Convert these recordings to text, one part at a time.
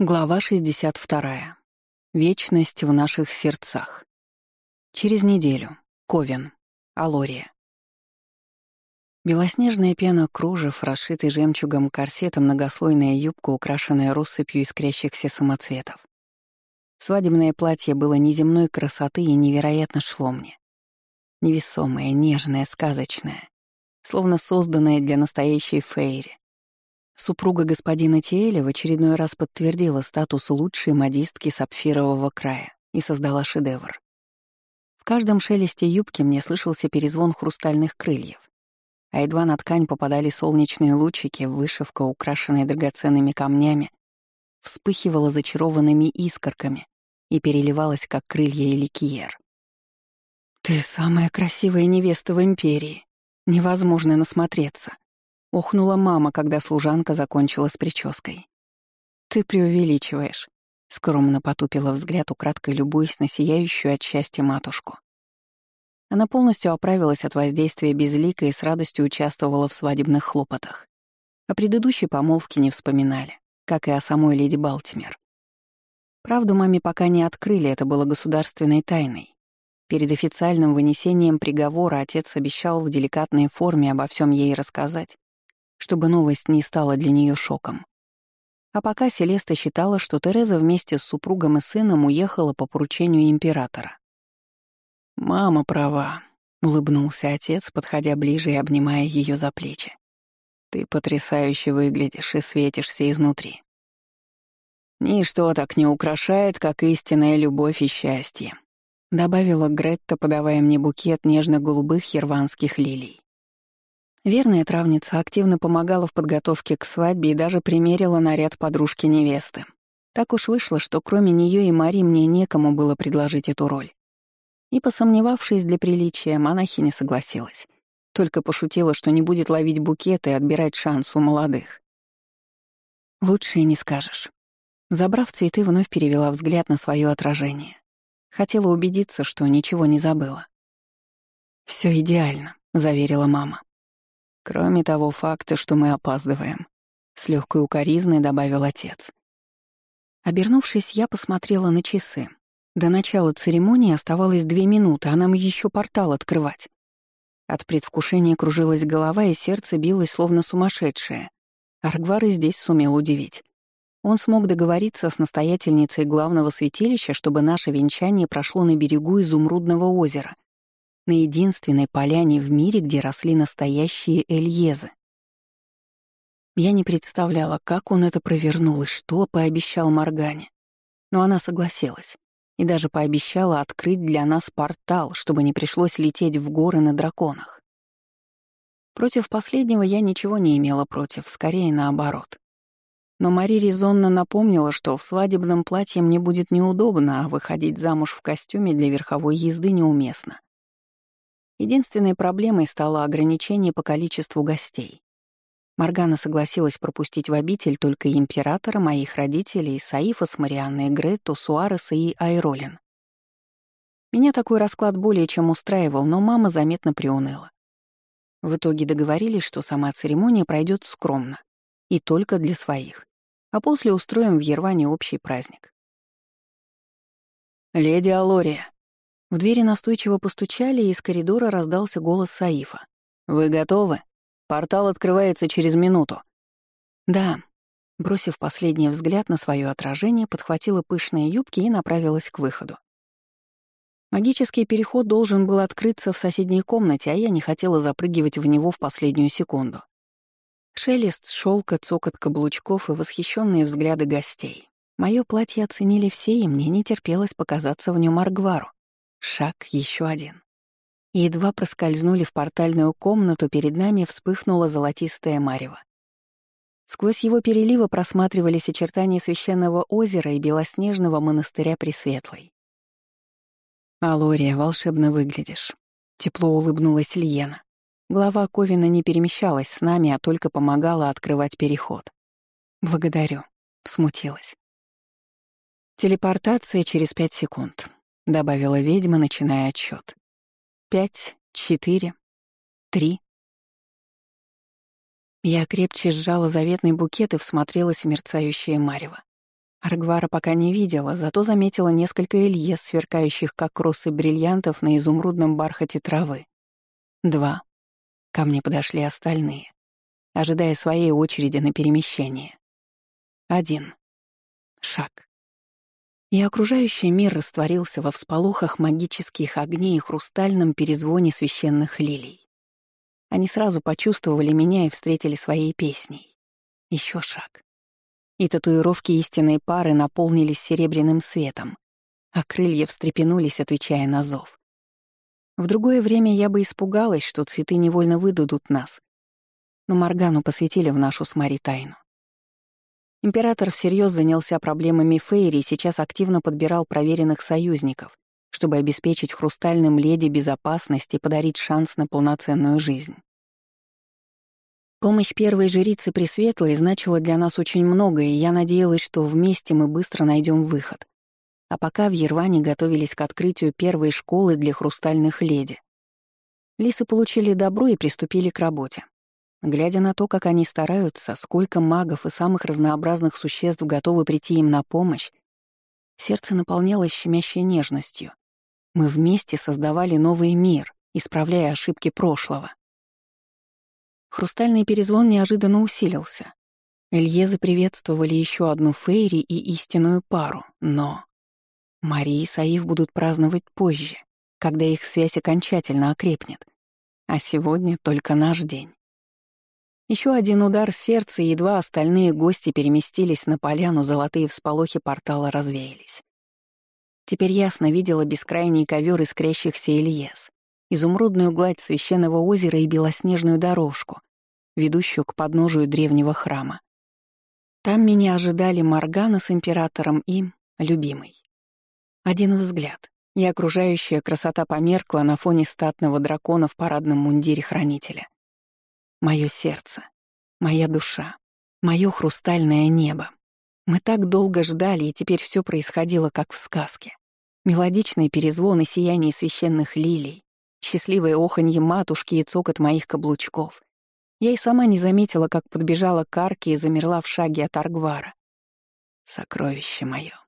Глава 62. Вечность в наших сердцах. Через неделю. Ковен. Алория. Белоснежная пена кружев, расшитый жемчугом корсета, многослойная юбка, украшенная россыпью искрящихся самоцветов. Свадебное платье было неземной красоты и невероятно шло мне. Невесомое, нежное, сказочное. Словно созданное для настоящей фейри. Супруга господина Тиэля в очередной раз подтвердила статус лучшей модистки сапфирового края и создала шедевр. В каждом шелесте юбки мне слышался перезвон хрустальных крыльев, а едва на ткань попадали солнечные лучики, вышивка, украшенная драгоценными камнями, вспыхивала зачарованными искорками и переливалась, как крылья или киер. «Ты самая красивая невеста в Империи. Невозможно насмотреться», — охнула мама, когда служанка закончила с прической. «Ты преувеличиваешь», — скромно потупила взгляд, украдкой любуясь на сияющую от счастья матушку. Она полностью оправилась от воздействия безлика и с радостью участвовала в свадебных хлопотах. О предыдущей помолвке не вспоминали, как и о самой леди Балтимер. Правду маме пока не открыли, это было государственной тайной. Перед официальным вынесением приговора отец обещал в деликатной форме обо всем ей рассказать, чтобы новость не стала для нее шоком. А пока Селеста считала, что Тереза вместе с супругом и сыном уехала по поручению императора. «Мама права», — улыбнулся отец, подходя ближе и обнимая ее за плечи. «Ты потрясающе выглядишь и светишься изнутри. Ничто так не украшает, как истинная любовь и счастье», — добавила Гретта, подавая мне букет нежно-голубых ерванских лилий. Верная травница активно помогала в подготовке к свадьбе и даже примерила наряд подружки-невесты. Так уж вышло, что кроме нее и Мари мне некому было предложить эту роль. И, посомневавшись для приличия, монахи не согласилась. Только пошутила, что не будет ловить букеты и отбирать шанс у молодых. Лучше и не скажешь. Забрав цветы, вновь перевела взгляд на свое отражение. Хотела убедиться, что ничего не забыла. Все идеально», — заверила мама. Кроме того факта, что мы опаздываем. С легкой укоризной добавил отец. Обернувшись, я посмотрела на часы. До начала церемонии оставалось две минуты, а нам еще портал открывать. От предвкушения кружилась голова, и сердце билось словно сумасшедшее. Аргвар и здесь сумел удивить. Он смог договориться с настоятельницей главного святилища, чтобы наше венчание прошло на берегу Изумрудного озера — на единственной поляне в мире, где росли настоящие эльезы. Я не представляла, как он это провернул и что пообещал Моргане. Но она согласилась и даже пообещала открыть для нас портал, чтобы не пришлось лететь в горы на драконах. Против последнего я ничего не имела против, скорее наоборот. Но Мари резонно напомнила, что в свадебном платье мне будет неудобно, а выходить замуж в костюме для верховой езды неуместно. Единственной проблемой стало ограничение по количеству гостей. Маргана согласилась пропустить в обитель только императора, моих родителей, Саифа с Марианной, Грету, Суареса и Айролин. Меня такой расклад более чем устраивал, но мама заметно приуныла. В итоге договорились, что сама церемония пройдет скромно и только для своих, а после устроим в Ерване общий праздник. «Леди Алория», в двери настойчиво постучали, и из коридора раздался голос Саифа. «Вы готовы? Портал открывается через минуту». «Да». Бросив последний взгляд на свое отражение, подхватила пышные юбки и направилась к выходу. Магический переход должен был открыться в соседней комнате, а я не хотела запрыгивать в него в последнюю секунду. Шелест, шелка, цокот каблучков и восхищенные взгляды гостей. Мое платье оценили все, и мне не терпелось показаться в нем Аргвару. Шаг еще один. Едва проскользнули в портальную комнату, перед нами вспыхнула золотистая марево. Сквозь его переливы просматривались очертания священного озера и белоснежного монастыря Пресветлой. «Алория, волшебно выглядишь», — тепло улыбнулась Льена. Глава Ковина не перемещалась с нами, а только помогала открывать переход. «Благодарю», — смутилась. Телепортация через пять секунд добавила ведьма, начиная отсчет. Пять, четыре, три. Я крепче сжала заветный букет и всмотрелась в мерцающее марево. Аргвара пока не видела, зато заметила несколько Ильес, сверкающих как росы бриллиантов на изумрудном бархате травы. Два. Ко мне подошли остальные, ожидая своей очереди на перемещение. Один. Шаг. И окружающий мир растворился во всполохах магических огней и хрустальном перезвоне священных лилий. Они сразу почувствовали меня и встретили своей песней. Еще шаг. И татуировки истинной пары наполнились серебряным светом, а крылья встрепенулись, отвечая на зов. В другое время я бы испугалась, что цветы невольно выдадут нас. Но Моргану посвятили в нашу с Мари тайну. Император всерьез занялся проблемами Фейри и сейчас активно подбирал проверенных союзников, чтобы обеспечить хрустальным леди безопасность и подарить шанс на полноценную жизнь. Помощь первой жрицы Пресветлой значила для нас очень много, и я надеялась, что вместе мы быстро найдем выход. А пока в Ерване готовились к открытию первой школы для хрустальных леди. Лисы получили добро и приступили к работе. Глядя на то, как они стараются, сколько магов и самых разнообразных существ готовы прийти им на помощь, сердце наполнялось щемящей нежностью. Мы вместе создавали новый мир, исправляя ошибки прошлого. Хрустальный перезвон неожиданно усилился. Эльезы приветствовали еще одну Фейри и истинную пару, но... Мари и Саив будут праздновать позже, когда их связь окончательно окрепнет. А сегодня только наш день. Еще один удар сердца, и едва остальные гости переместились на поляну, золотые всполохи портала развеялись. Теперь ясно видела бескрайний ковер искрящихся Ильес изумрудную гладь священного озера и белоснежную дорожку, ведущую к подножию древнего храма. Там меня ожидали Моргана с императором и любимый. Один взгляд, и окружающая красота померкла на фоне статного дракона в парадном мундире хранителя. Мое сердце, моя душа, мое хрустальное небо. Мы так долго ждали, и теперь все происходило как в сказке. Мелодичный перезвон и сияние священных лилий, Счастливое оханье матушки и цокот моих каблучков. Я и сама не заметила, как подбежала к арке и замерла в шаге от Аргвара. Сокровище мое.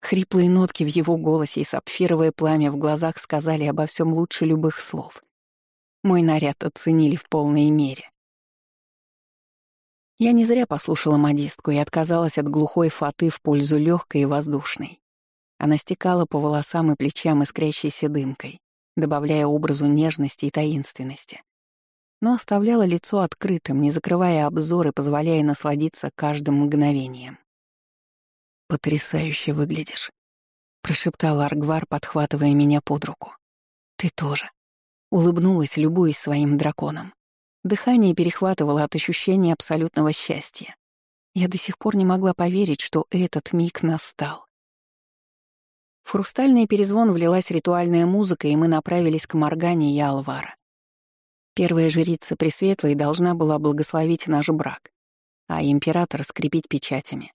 Хриплые нотки в его голосе и сапфировое пламя в глазах сказали обо всем лучше любых слов. Мой наряд оценили в полной мере. Я не зря послушала модистку и отказалась от глухой фаты в пользу легкой и воздушной. Она стекала по волосам и плечам искрящейся дымкой добавляя образу нежности и таинственности. Но оставляла лицо открытым, не закрывая обзор и позволяя насладиться каждым мгновением. «Потрясающе выглядишь», — прошептал Аргвар, подхватывая меня под руку. «Ты тоже», — улыбнулась, любуясь своим драконом. Дыхание перехватывало от ощущения абсолютного счастья. Я до сих пор не могла поверить, что этот миг настал. В хрустальный перезвон влилась ритуальная музыка, и мы направились к Моргане и Алвара. Первая жрица Пресветлой должна была благословить наш брак, а император скрепить печатями.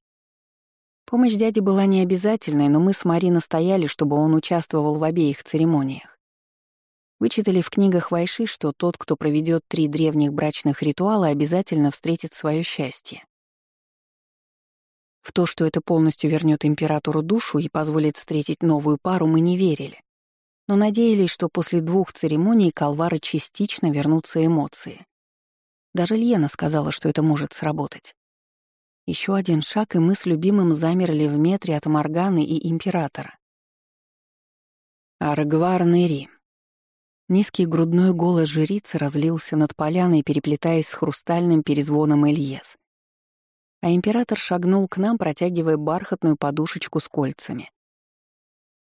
Помощь дяди была не обязательной, но мы с Мари настояли, чтобы он участвовал в обеих церемониях. Вычитали в книгах Вайши, что тот, кто проведет три древних брачных ритуала, обязательно встретит свое счастье. В то, что это полностью вернет императору душу и позволит встретить новую пару, мы не верили. Но надеялись, что после двух церемоний Калвара частично вернутся эмоции. Даже Льена сказала, что это может сработать. Еще один шаг, и мы с любимым замерли в метре от Морганы и Императора. Аргвар Нери. Низкий грудной голос жрицы разлился над поляной, переплетаясь с хрустальным перезвоном Ильес а император шагнул к нам, протягивая бархатную подушечку с кольцами.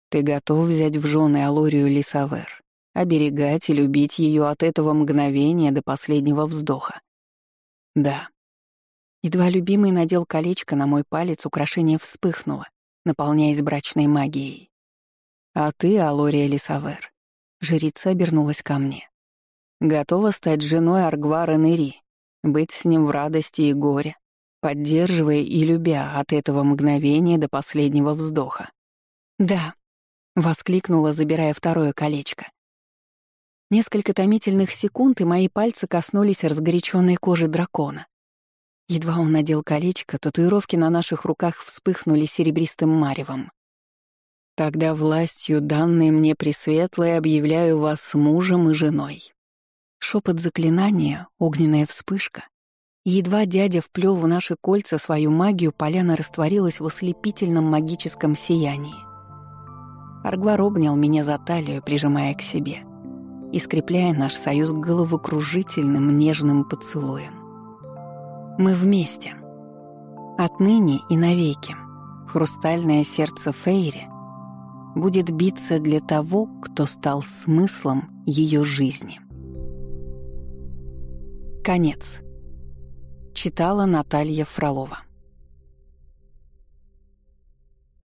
«Ты готов взять в жены Алорию Лисавер, оберегать и любить ее от этого мгновения до последнего вздоха?» «Да». Едва любимый надел колечко на мой палец, украшение вспыхнуло, наполняясь брачной магией. «А ты, Алория Лисавер», — жрица обернулась ко мне. «Готова стать женой Аргвара Нери, быть с ним в радости и горе, поддерживая и любя от этого мгновения до последнего вздоха. «Да», — воскликнула, забирая второе колечко. Несколько томительных секунд, и мои пальцы коснулись разгоряченной кожи дракона. Едва он надел колечко, татуировки на наших руках вспыхнули серебристым маревом. «Тогда властью, данной мне Пресветлой, объявляю вас мужем и женой». Шепот заклинания, огненная вспышка. едва дядя вплел в наши кольца свою магию, поляна растворилась в ослепительном магическом сиянии. Аргвар обнял меня за талию, прижимая к себе и скрепляя наш союз головокружительным нежным поцелуем. Мы вместе. Отныне и навеки. Хрустальное сердце Фейри будет биться для того, кто стал смыслом ее жизни. Конец. Читала Наталья Фролова.